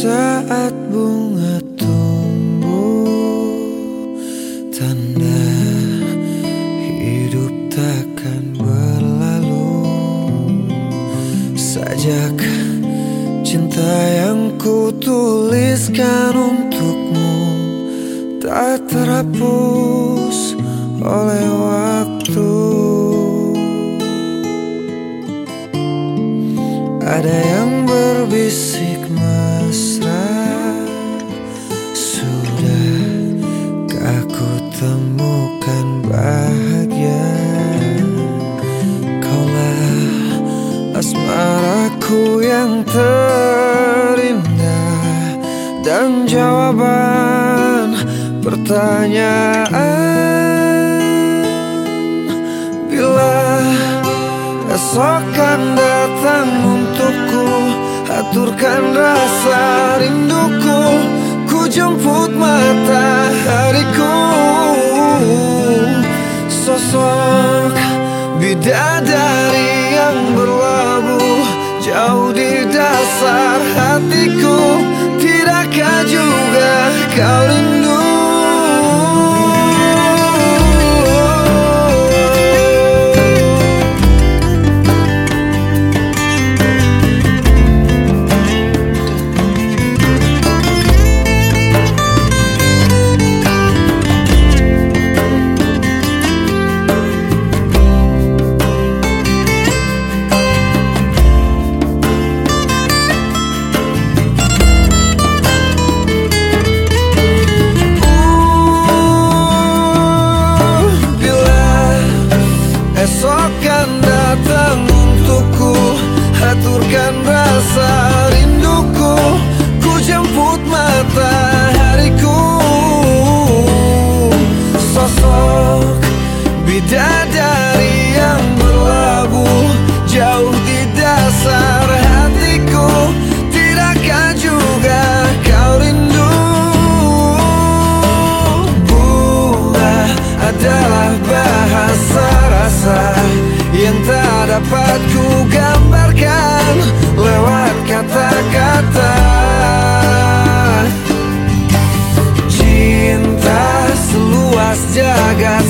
saat bunga tumbuh Tanda hidup takkan berlalu. Sajak cinta yang ku tuliskan untukmu Tak terhapus oleh waktu. Ada yang berbisik Dan jawaban pertanyaan Bila esok kan datang untukku Aturkan rasa rinduku Ku jemput matahariku counting dapat ku gambarkan lewat kata-kata. Cinta seluas jagat